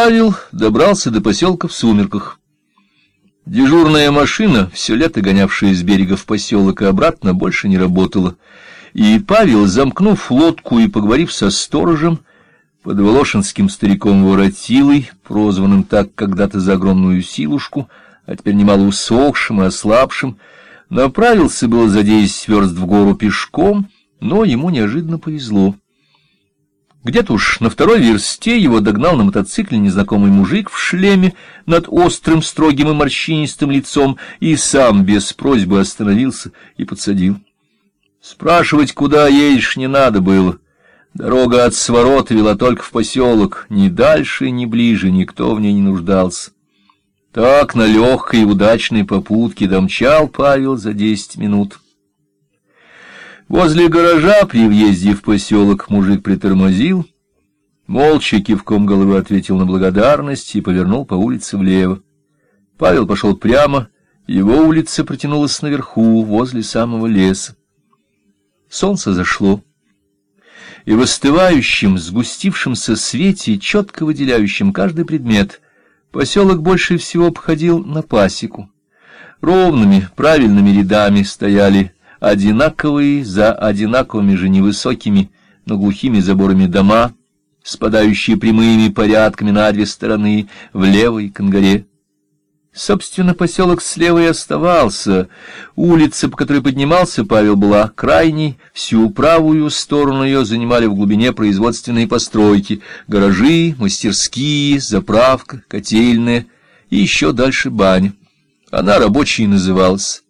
Павел добрался до поселка в сумерках. Дежурная машина, все лето гонявшая с берега в поселок и обратно, больше не работала. И Павел, замкнув лодку и поговорив со сторожем, под волошинским стариком Воротилой, прозванным так когда-то за огромную силушку, а теперь немало усохшим и ослабшим, направился было за десять верст в гору пешком, но ему неожиданно повезло. Где-то уж на второй версте его догнал на мотоцикле незнакомый мужик в шлеме над острым, строгим и морщинистым лицом и сам без просьбы остановился и подсадил. Спрашивать, куда едешь, не надо было. Дорога от сворота вела только в поселок, ни дальше, ни ближе никто в ней не нуждался. Так на легкой и удачной попутке домчал Павел за десять минут. Возле гаража при въезде в поселок мужик притормозил, молча кивком головы ответил на благодарность и повернул по улице влево. Павел пошел прямо, его улица протянулась наверху, возле самого леса. Солнце зашло, и в остывающем, сгустившемся свете, четко выделяющем каждый предмет, поселок больше всего походил на пасеку. Ровными, правильными рядами стояли одинаковые за одинаковыми же невысокими, но глухими заборами дома, спадающие прямыми порядками на две стороны, в левой конгаре. Собственно, поселок слева и оставался. Улица, по которой поднимался Павел, была крайней, всю правую сторону ее занимали в глубине производственные постройки, гаражи, мастерские, заправка, котельная и еще дальше баня. Она рабочей называлась.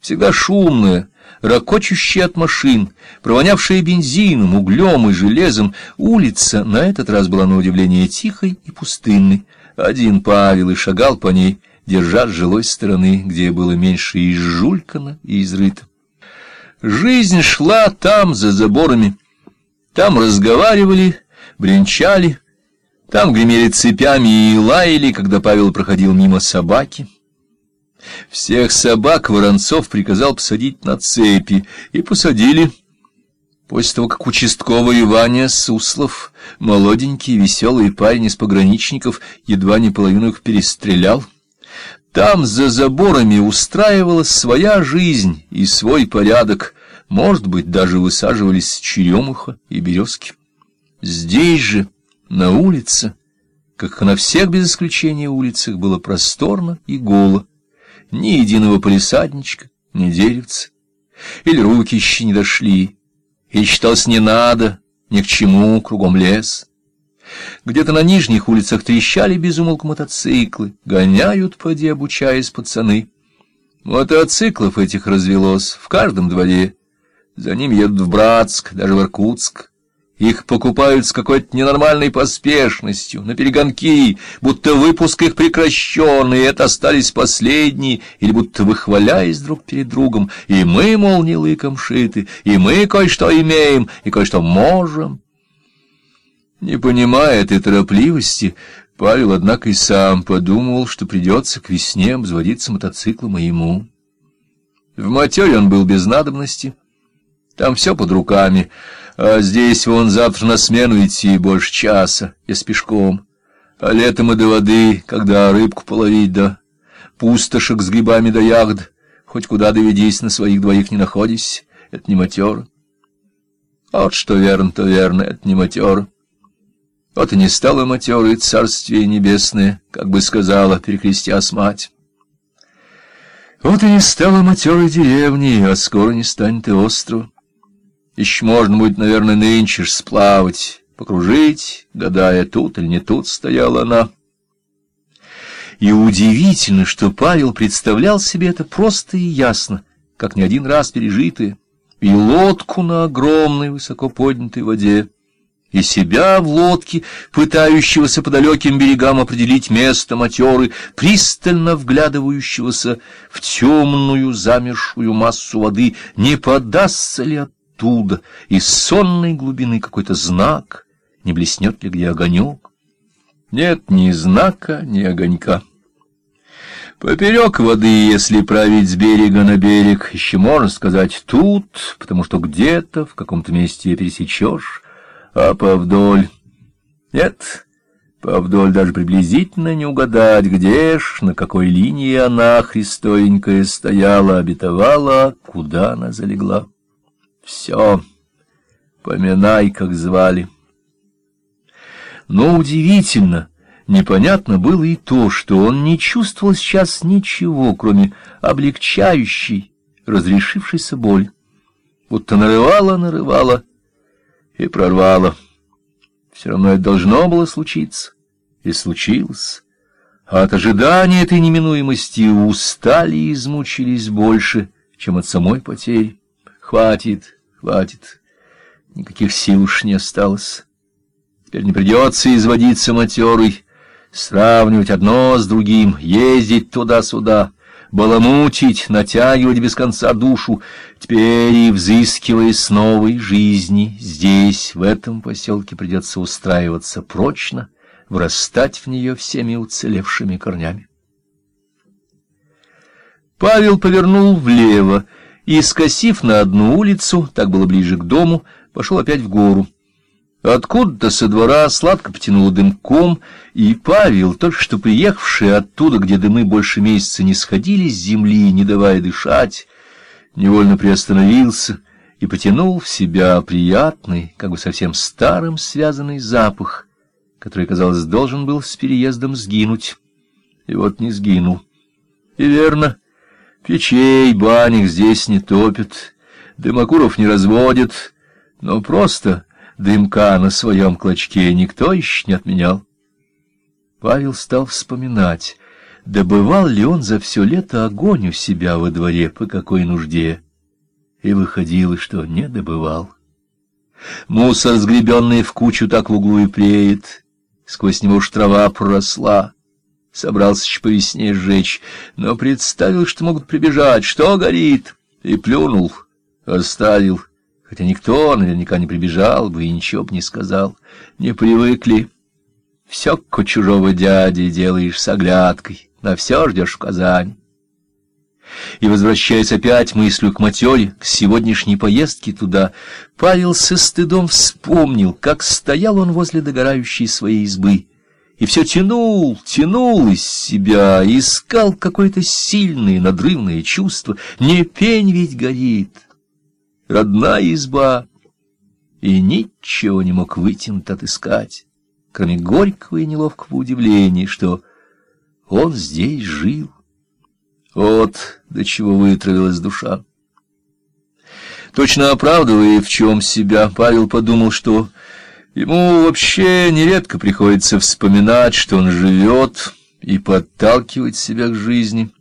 Всегда шумная, ракочущая от машин, провонявшая бензином, углем и железом, улица на этот раз была на удивление тихой и пустынной. Один Павел и шагал по ней, держа с жилой стороны, где было меньше и жулькано, и изрыто. Жизнь шла там, за заборами. Там разговаривали, бренчали, там гремели цепями и лаяли, когда Павел проходил мимо собаки. Всех собак Воронцов приказал посадить на цепи, и посадили. После того, как участковый Ваня Суслов, молоденький веселый парень из пограничников, едва не половину их перестрелял, там за заборами устраивалась своя жизнь и свой порядок, может быть, даже высаживались черемуха и березки. Здесь же, на улице, как на всех без исключения улицах, было просторно и голо ни единого полисадничка, ни деревца. Или руки еще не дошли, и считалось не надо, ни к чему, кругом лес. Где-то на нижних улицах трещали безумолку мотоциклы, гоняют, поди, обучаясь пацаны. Мотоциклов этих развелось в каждом дворе. За ним едут в Братск, даже в Иркутск. Их покупают с какой-то ненормальной поспешностью, на перегонки, будто выпуск их прекращен, и это остались последние, или будто выхваляясь друг перед другом, и мы, мол, не лыком шиты, и мы кое-что имеем, и кое-что можем. Не понимая этой торопливости, Павел, однако, и сам подумал, что придется к весне обзводиться мотоциклом и ему. В матере он был без надобности, там все под руками, а здесь вон завтра на смену идти больше часа, если пешком. А летом и до воды, когда рыбку половить, да пустошек с грибами да ягод, хоть куда доведись, на своих двоих не находись, это не матер. Вот что верно, то верно, это не матер. Вот и не стало матерой царствие небесное, как бы сказала, перекрестясь мать. Вот и не стало матерой деревни, а скоро не станет и острова. Еще можно будет, наверное, нынче ж сплавать, покружить, гадая, тут или не тут стояла она. И удивительно, что Павел представлял себе это просто и ясно, как не один раз пережитое, и лодку на огромной высоко поднятой воде, и себя в лодке, пытающегося по далеким берегам определить место матеры, пристально вглядывающегося в темную замершую массу воды, не подастся ли от оттуда, из сонной глубины какой-то знак, не блеснет ли где огонек. Нет ни знака, ни огонька. Поперек воды, если править с берега на берег, еще можно сказать тут, потому что где-то в каком-то месте пересечешь, а повдоль... Нет, Повдоль даже приблизительно не угадать, где ж, на какой линии она, христовенькая, стояла, обетовала, куда она залегла. Все, поминай, как звали. Но удивительно, непонятно было и то, что он не чувствовал сейчас ничего, кроме облегчающей, разрешившейся боли. Будто нарывала, нарывала и прорвала. Все равно это должно было случиться, и случилось. А от ожидания этой неминуемости устали и измучились больше, чем от самой потери. Хватит, хватит, никаких сил уж не осталось. Теперь не придется изводиться матерой, сравнивать одно с другим, ездить туда-сюда баламутить, натягивать без конца душу, теперь и взыскивая с новой жизни, здесь, в этом поселке, придется устраиваться прочно, врастать в нее всеми уцелевшими корнями. Павел повернул влево и, скосив на одну улицу, так было ближе к дому, пошел опять в гору. Откуда-то со двора сладко потянуло дымком, и Павел, только что приехавший оттуда, где дымы больше месяца не сходили с земли, не давая дышать, невольно приостановился и потянул в себя приятный, как бы совсем старым связанный запах, который, казалось, должен был с переездом сгинуть. И вот не сгинул. И верно, печей, баник здесь не топят, дымокуров не разводят, но просто Дымка на своем клочке никто еще не отменял. Павел стал вспоминать, добывал ли он за все лето огонь у себя во дворе, по какой нужде, и выходило, что не добывал. Мусор, сгребенный в кучу, так в углу и преет, сквозь него уж трава проросла. Собрался еще по весне сжечь, но представил, что могут прибежать, что горит, и плюнул, оставил хотя никто наверняка не прибежал бы и ничего бы не сказал. Не привыкли. Все к чужого дяди делаешь с оглядкой, на все ждешь в Казань. И, возвращаясь опять мыслью к матере, к сегодняшней поездке туда, Павел со стыдом вспомнил, как стоял он возле догорающей своей избы, и все тянул, тянул из себя, искал какое-то сильное, надрывное чувство. Не пень ведь горит, родная изба, и ничего не мог вытянуть отыскать, кроме горького и неловкого удивления, что он здесь жил. Вот до чего вытравилась душа. Точно оправдывая в чем себя, Павел подумал, что ему вообще нередко приходится вспоминать, что он живет, и подталкивать себя к жизни —